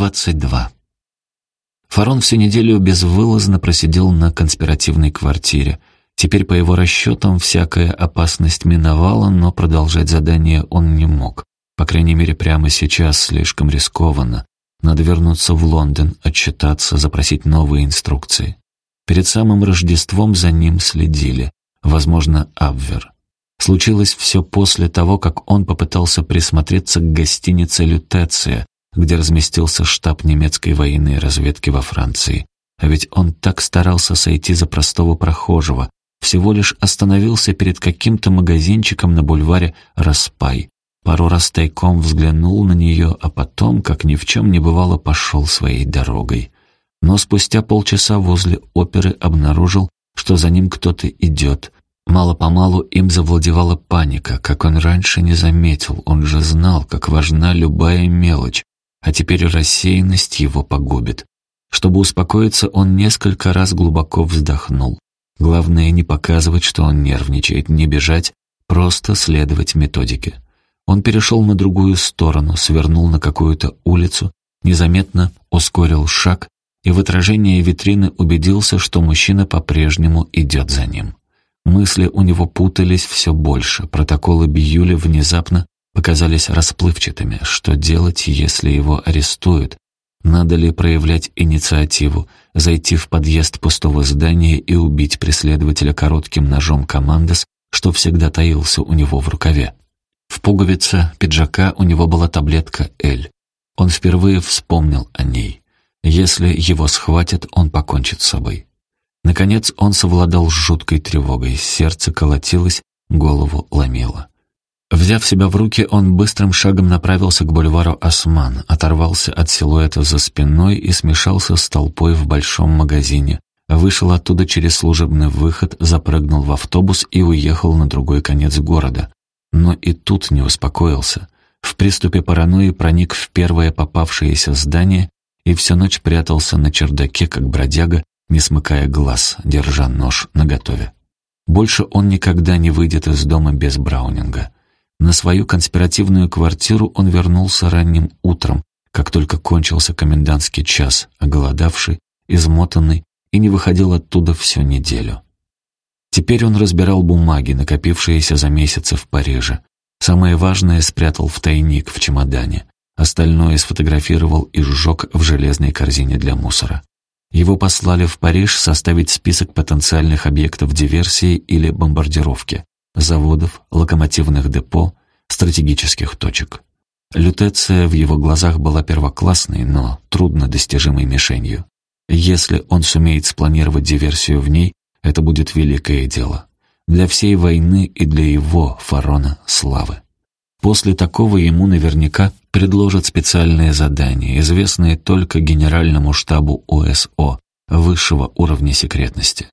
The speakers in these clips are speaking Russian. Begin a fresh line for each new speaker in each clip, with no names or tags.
22. Фарон всю неделю безвылазно просидел на конспиративной квартире. Теперь, по его расчетам, всякая опасность миновала, но продолжать задание он не мог. По крайней мере, прямо сейчас слишком рискованно. Надо вернуться в Лондон, отчитаться, запросить новые инструкции. Перед самым Рождеством за ним следили. Возможно, Абвер. Случилось все после того, как он попытался присмотреться к гостинице «Лютеция», где разместился штаб немецкой военной разведки во Франции. А ведь он так старался сойти за простого прохожего, всего лишь остановился перед каким-то магазинчиком на бульваре Распай. Пару раз тайком взглянул на нее, а потом, как ни в чем не бывало, пошел своей дорогой. Но спустя полчаса возле оперы обнаружил, что за ним кто-то идет. Мало-помалу им завладевала паника, как он раньше не заметил, он же знал, как важна любая мелочь, а теперь рассеянность его погубит. Чтобы успокоиться, он несколько раз глубоко вздохнул. Главное не показывать, что он нервничает, не бежать, просто следовать методике. Он перешел на другую сторону, свернул на какую-то улицу, незаметно ускорил шаг и в отражении витрины убедился, что мужчина по-прежнему идет за ним. Мысли у него путались все больше, протоколы Бьюли внезапно показались расплывчатыми. Что делать, если его арестуют? Надо ли проявлять инициативу, зайти в подъезд пустого здания и убить преследователя коротким ножом командос, что всегда таился у него в рукаве? В пуговице пиджака у него была таблетка «Эль». Он впервые вспомнил о ней. Если его схватят, он покончит с собой. Наконец он совладал с жуткой тревогой, сердце колотилось, голову ломило. Взяв себя в руки, он быстрым шагом направился к бульвару Осман, оторвался от силуэта за спиной и смешался с толпой в большом магазине. Вышел оттуда через служебный выход, запрыгнул в автобус и уехал на другой конец города. Но и тут не успокоился. В приступе паранойи проник в первое попавшееся здание и всю ночь прятался на чердаке, как бродяга, не смыкая глаз, держа нож наготове. Больше он никогда не выйдет из дома без Браунинга. На свою конспиративную квартиру он вернулся ранним утром, как только кончился комендантский час, оголодавший, измотанный и не выходил оттуда всю неделю. Теперь он разбирал бумаги, накопившиеся за месяцы в Париже. Самое важное спрятал в тайник в чемодане. Остальное сфотографировал и сжег в железной корзине для мусора. Его послали в Париж составить список потенциальных объектов диверсии или бомбардировки заводов, локомотивных депо, стратегических точек. Лютеция в его глазах была первоклассной, но трудно достижимой мишенью. Если он сумеет спланировать диверсию в ней, это будет великое дело. Для всей войны и для его, Фарона, славы. После такого ему наверняка предложат специальное задание, известное только Генеральному штабу ОСО, высшего уровня секретности.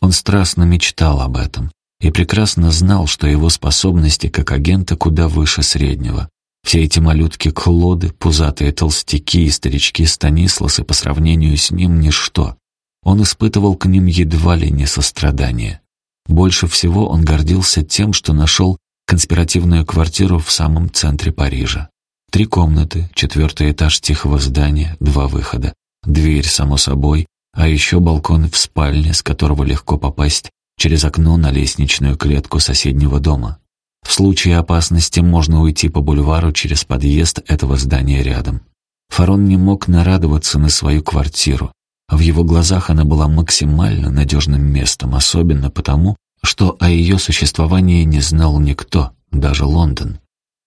Он страстно мечтал об этом, и прекрасно знал, что его способности как агента куда выше среднего. Все эти малютки-клоды, пузатые толстяки и старички-станисласы по сравнению с ним ничто. Он испытывал к ним едва ли не сострадание. Больше всего он гордился тем, что нашел конспиративную квартиру в самом центре Парижа. Три комнаты, четвертый этаж тихого здания, два выхода, дверь, само собой, а еще балкон в спальне, с которого легко попасть через окно на лестничную клетку соседнего дома. В случае опасности можно уйти по бульвару через подъезд этого здания рядом. Фарон не мог нарадоваться на свою квартиру. В его глазах она была максимально надежным местом, особенно потому, что о ее существовании не знал никто, даже Лондон.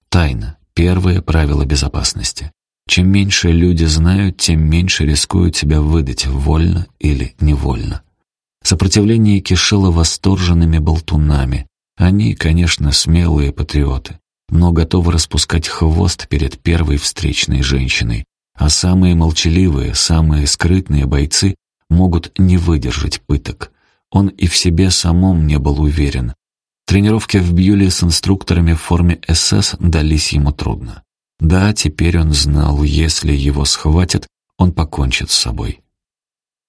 Тайна — первое правило безопасности. Чем меньше люди знают, тем меньше рискуют себя выдать, вольно или невольно. Сопротивление кишело восторженными болтунами. Они, конечно, смелые патриоты, но готовы распускать хвост перед первой встречной женщиной. А самые молчаливые, самые скрытные бойцы могут не выдержать пыток. Он и в себе самом не был уверен. Тренировки в Бьюле с инструкторами в форме СС дались ему трудно. Да, теперь он знал, если его схватят, он покончит с собой.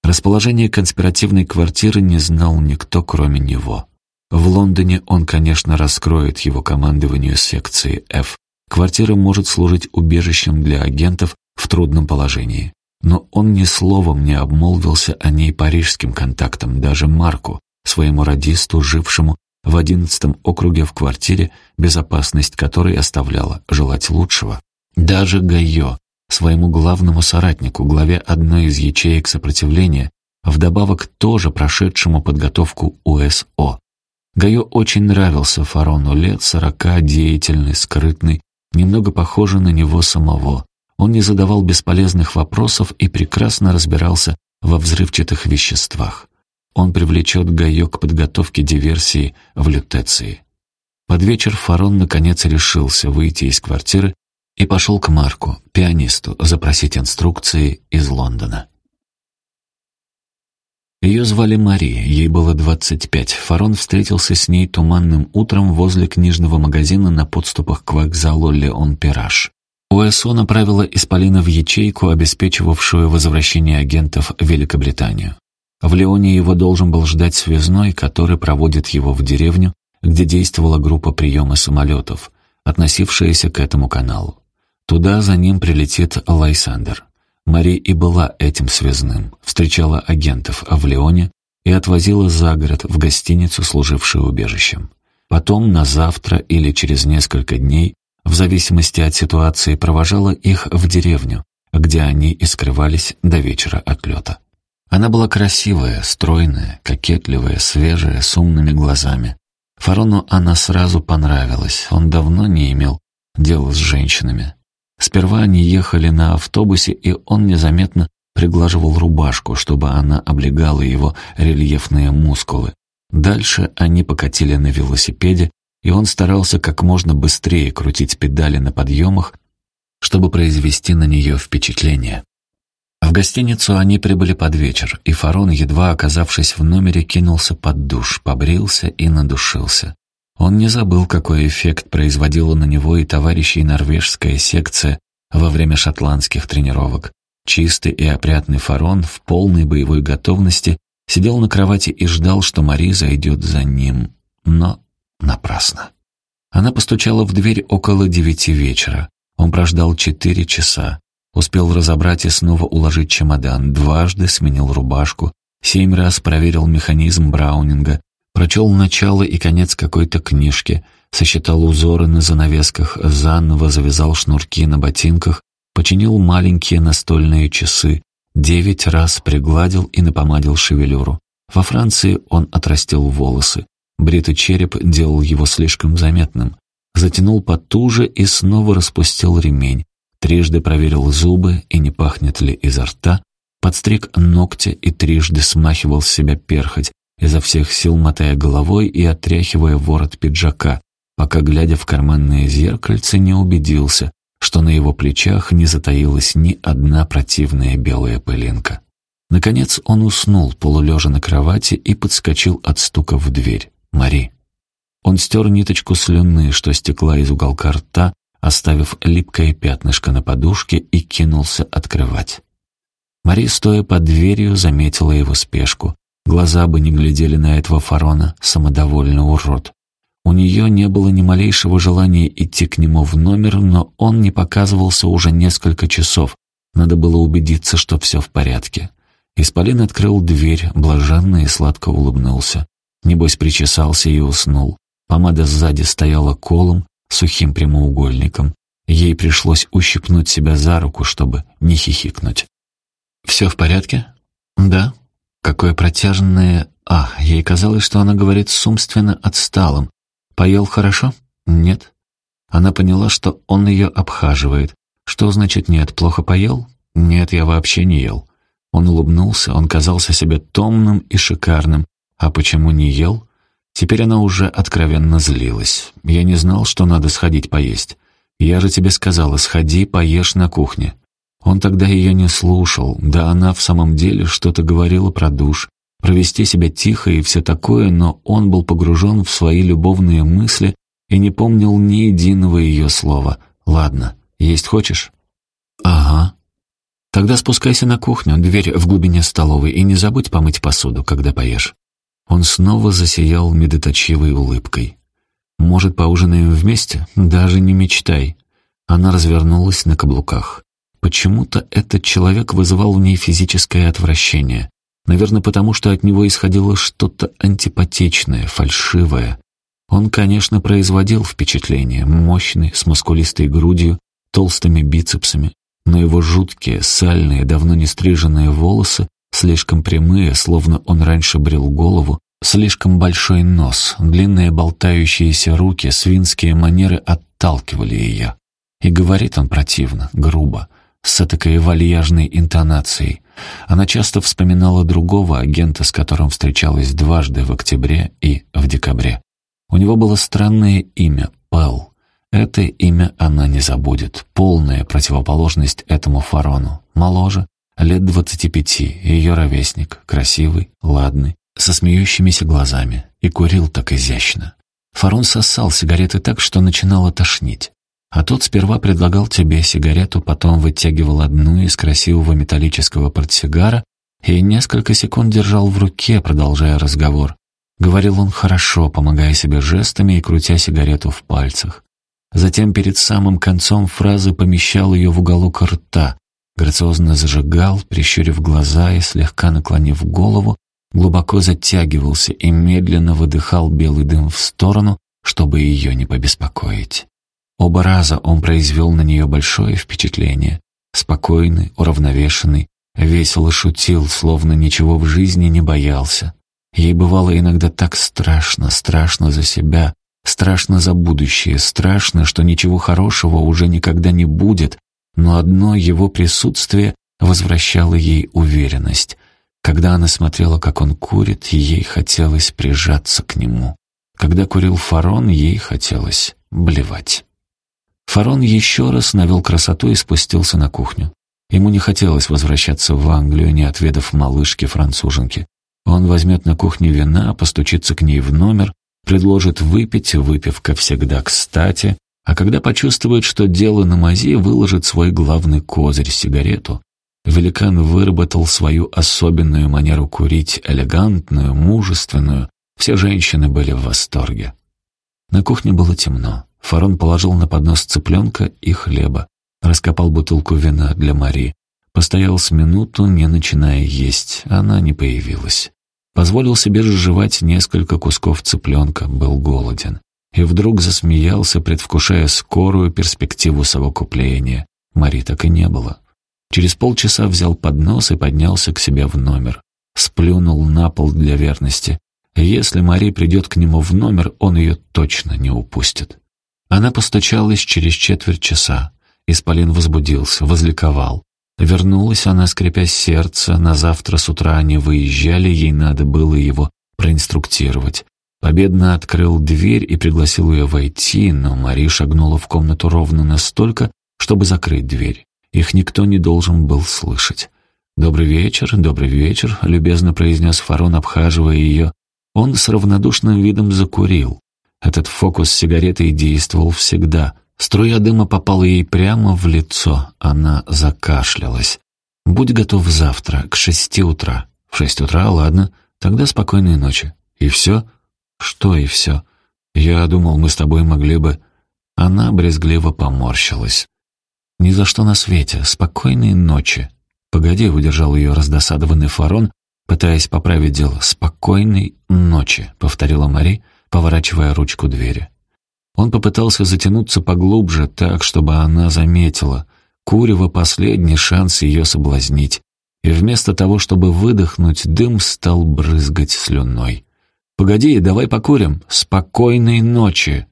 Расположение конспиративной квартиры не знал никто, кроме него. В Лондоне он, конечно, раскроет его командованию секции F. Квартира может служить убежищем для агентов, в трудном положении. Но он ни словом не обмолвился о ней парижским контактам, даже Марку, своему радисту, жившему в одиннадцатом округе в квартире, безопасность которой оставляла желать лучшего. Даже Гайо, своему главному соратнику, главе одной из ячеек сопротивления, вдобавок тоже прошедшему подготовку УСО. Гайо очень нравился Фарону лет сорока, деятельный, скрытный, немного похожий на него самого. Он не задавал бесполезных вопросов и прекрасно разбирался во взрывчатых веществах. Он привлечет Гайо к подготовке диверсии в Лютеции. Под вечер Фарон наконец решился выйти из квартиры и пошел к Марку, пианисту, запросить инструкции из Лондона. Ее звали Мари, ей было 25. Фарон встретился с ней туманным утром возле книжного магазина на подступах к вокзалу Леон-Пираж. УСО направила Исполина в ячейку, обеспечивавшую возвращение агентов в Великобританию. В Леоне его должен был ждать связной, который проводит его в деревню, где действовала группа приема самолетов, относившаяся к этому каналу. Туда за ним прилетит Лайсандер. Мари и была этим связным, встречала агентов в Леоне и отвозила за город в гостиницу, служившую убежищем. Потом на завтра или через несколько дней, в зависимости от ситуации, провожала их в деревню, где они и скрывались до вечера отлета. Она была красивая, стройная, кокетливая, свежая, с умными глазами. Фарону она сразу понравилась, он давно не имел дела с женщинами. Сперва они ехали на автобусе, и он незаметно приглаживал рубашку, чтобы она облегала его рельефные мускулы. Дальше они покатили на велосипеде, и он старался как можно быстрее крутить педали на подъемах, чтобы произвести на нее впечатление. В гостиницу они прибыли под вечер, и Фарон, едва оказавшись в номере, кинулся под душ, побрился и надушился. Он не забыл, какой эффект производила на него и товарищей норвежская секция во время шотландских тренировок. Чистый и опрятный Фарон в полной боевой готовности сидел на кровати и ждал, что Мари зайдет за ним. Но напрасно. Она постучала в дверь около девяти вечера. Он прождал четыре часа. Успел разобрать и снова уложить чемодан, дважды сменил рубашку, семь раз проверил механизм Браунинга, Прочел начало и конец какой-то книжки, сосчитал узоры на занавесках, заново завязал шнурки на ботинках, починил маленькие настольные часы, девять раз пригладил и напомадил шевелюру. Во Франции он отрастил волосы. Бритый череп делал его слишком заметным. Затянул потуже и снова распустил ремень. Трижды проверил зубы и не пахнет ли изо рта. Подстриг ногти и трижды смахивал с себя перхоть, изо всех сил мотая головой и отряхивая ворот пиджака, пока, глядя в карманное зеркальце, не убедился, что на его плечах не затаилась ни одна противная белая пылинка. Наконец он уснул, полулежа на кровати, и подскочил от стука в дверь. «Мари». Он стер ниточку слюны, что стекла из уголка рта, оставив липкое пятнышко на подушке, и кинулся открывать. Мари, стоя под дверью, заметила его спешку. Глаза бы не глядели на этого фарона, самодовольный урод. У нее не было ни малейшего желания идти к нему в номер, но он не показывался уже несколько часов. Надо было убедиться, что все в порядке. Исполин открыл дверь, блаженно и сладко улыбнулся. Небось, причесался и уснул. Помада сзади стояла колом, сухим прямоугольником. Ей пришлось ущипнуть себя за руку, чтобы не хихикнуть. «Все в порядке?» «Да», Какое протяжное «а». Ей казалось, что она говорит с умственно отсталым. «Поел хорошо?» «Нет». Она поняла, что он ее обхаживает. Что значит «нет»? Плохо поел? «Нет, я вообще не ел». Он улыбнулся, он казался себе томным и шикарным. А почему не ел? Теперь она уже откровенно злилась. «Я не знал, что надо сходить поесть. Я же тебе сказала, сходи, поешь на кухне». Он тогда ее не слушал, да она в самом деле что-то говорила про душ, провести себя тихо и все такое, но он был погружен в свои любовные мысли и не помнил ни единого ее слова. «Ладно, есть хочешь?» «Ага». «Тогда спускайся на кухню, дверь в глубине столовой, и не забудь помыть посуду, когда поешь». Он снова засиял медоточивой улыбкой. «Может, поужинаем вместе? Даже не мечтай». Она развернулась на каблуках. Почему-то этот человек вызывал в ней физическое отвращение. Наверное, потому что от него исходило что-то антипатичное, фальшивое. Он, конечно, производил впечатление, мощный, с мускулистой грудью, толстыми бицепсами, но его жуткие, сальные, давно не стриженные волосы, слишком прямые, словно он раньше брил голову, слишком большой нос, длинные болтающиеся руки, свинские манеры отталкивали ее. И говорит он противно, грубо, с этакой вальяжной интонацией. Она часто вспоминала другого агента, с которым встречалась дважды в октябре и в декабре. У него было странное имя — Пэл. Это имя она не забудет. Полная противоположность этому фарону. Моложе, лет двадцати пяти, ее ровесник, красивый, ладный, со смеющимися глазами. И курил так изящно. Фарон сосал сигареты так, что начинало тошнить. А тот сперва предлагал тебе сигарету, потом вытягивал одну из красивого металлического портсигара и несколько секунд держал в руке, продолжая разговор. Говорил он хорошо, помогая себе жестами и крутя сигарету в пальцах. Затем перед самым концом фразы помещал ее в уголок рта, грациозно зажигал, прищурив глаза и слегка наклонив голову, глубоко затягивался и медленно выдыхал белый дым в сторону, чтобы ее не побеспокоить. Оба раза он произвел на нее большое впечатление. Спокойный, уравновешенный, весело шутил, словно ничего в жизни не боялся. Ей бывало иногда так страшно, страшно за себя, страшно за будущее, страшно, что ничего хорошего уже никогда не будет, но одно его присутствие возвращало ей уверенность. Когда она смотрела, как он курит, ей хотелось прижаться к нему. Когда курил Фарон, ей хотелось блевать. Фарон еще раз навел красоту и спустился на кухню. Ему не хотелось возвращаться в Англию, не отведав малышки-француженки. Он возьмет на кухне вина, постучится к ней в номер, предложит выпить, выпивка всегда кстати, а когда почувствует, что дело на мази, выложит свой главный козырь — сигарету. Великан выработал свою особенную манеру курить, элегантную, мужественную. Все женщины были в восторге. На кухне было темно. Фарон положил на поднос цыпленка и хлеба, раскопал бутылку вина для Мари, постоял с минуту, не начиная есть, она не появилась. Позволил себе разжевать несколько кусков цыпленка, был голоден. И вдруг засмеялся, предвкушая скорую перспективу совокупления. Мари так и не было. Через полчаса взял поднос и поднялся к себе в номер. Сплюнул на пол для верности. Если Мари придет к нему в номер, он ее точно не упустит. Она постучалась через четверть часа. Исполин возбудился, возликовал. Вернулась она, скрипя сердце, на завтра с утра они выезжали, ей надо было его проинструктировать. Победно открыл дверь и пригласил ее войти, но Мари шагнула в комнату ровно настолько, чтобы закрыть дверь. Их никто не должен был слышать. «Добрый вечер, добрый вечер», — любезно произнес Фарон, обхаживая ее. Он с равнодушным видом закурил. Этот фокус с сигаретой действовал всегда. Струя дыма попала ей прямо в лицо. Она закашлялась. «Будь готов завтра, к шести утра». «В шесть утра, ладно. Тогда спокойной ночи». «И все?» «Что и все?» «Я думал, мы с тобой могли бы...» Она брезгливо поморщилась. «Ни за что на свете. Спокойной ночи». «Погоди», — выдержал ее раздосадованный Фарон, пытаясь поправить дело. «Спокойной ночи», — повторила Мари, — поворачивая ручку двери. Он попытался затянуться поглубже, так, чтобы она заметила. Курево — последний шанс ее соблазнить. И вместо того, чтобы выдохнуть, дым стал брызгать слюной. «Погоди, давай покурим. Спокойной ночи!»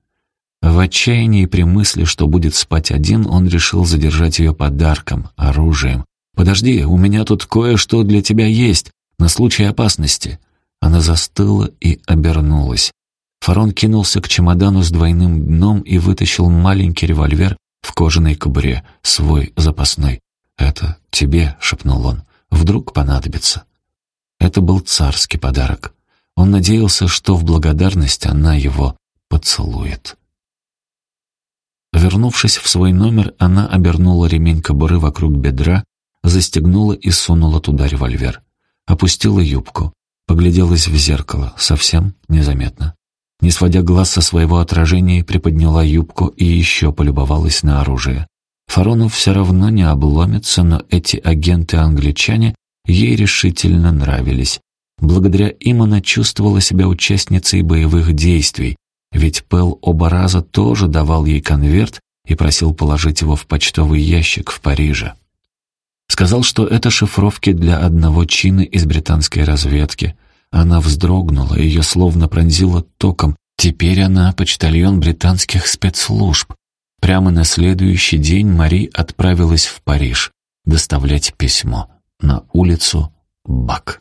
В отчаянии при мысли, что будет спать один, он решил задержать ее подарком, оружием. «Подожди, у меня тут кое-что для тебя есть, на случай опасности». Она застыла и обернулась. Фарон кинулся к чемодану с двойным дном и вытащил маленький револьвер в кожаной кобуре, свой запасной. «Это тебе», — шепнул он, — «вдруг понадобится». Это был царский подарок. Он надеялся, что в благодарность она его поцелует. Вернувшись в свой номер, она обернула ремень кобуры вокруг бедра, застегнула и сунула туда револьвер. Опустила юбку, погляделась в зеркало, совсем незаметно. Не сводя глаз со своего отражения, приподняла юбку и еще полюбовалась на оружие. Фарону все равно не обломится, но эти агенты-англичане ей решительно нравились. Благодаря им она чувствовала себя участницей боевых действий, ведь Пэл оба раза тоже давал ей конверт и просил положить его в почтовый ящик в Париже. Сказал, что это шифровки для одного чина из британской разведки. Она вздрогнула, ее словно пронзило током. Теперь она почтальон британских спецслужб. Прямо на следующий день Мари отправилась в Париж доставлять письмо на улицу Бак.